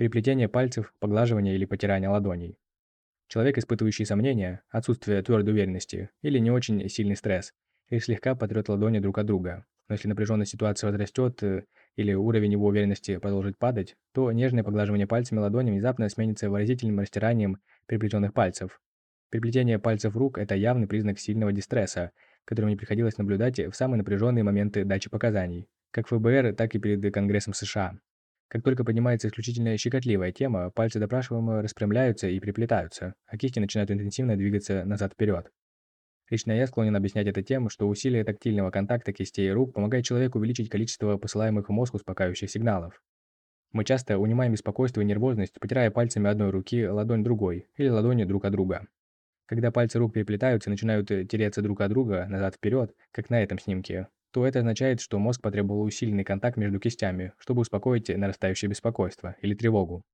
переплетение пальцев, поглаживание или потирание ладоней. Человек, испытывающий сомнения, отсутствие твердой уверенности или не очень сильный стресс, лишь слегка потрет ладони друг от друга. Но если напряженность ситуации возрастет э, или уровень его уверенности продолжит падать, то нежное поглаживание пальцами ладони внезапно сменится выразительным растиранием переплетенных пальцев. Переплетение пальцев рук – это явный признак сильного дистресса, который мне приходилось наблюдать в самые напряженные моменты дачи показаний, как ФБР, так и перед Конгрессом США. Как только поднимается исключительно щекотливая тема, пальцы допрашиваемого распрямляются и приплетаются, а кисти начинают интенсивно двигаться назад-вперед. Лично я склонен объяснять это тем, что усилие тактильного контакта кистей и рук помогает человеку увеличить количество посылаемых в мозг успокаивающих сигналов. Мы часто унимаем беспокойство и нервозность, потирая пальцами одной руки ладонь другой или ладони друг от друга. Когда пальцы рук переплетаются и начинают тереться друг от друга назад-вперед, как на этом снимке, то это означает, что мозг потребовал усиленный контакт между кистями, чтобы успокоить нарастающее беспокойство или тревогу.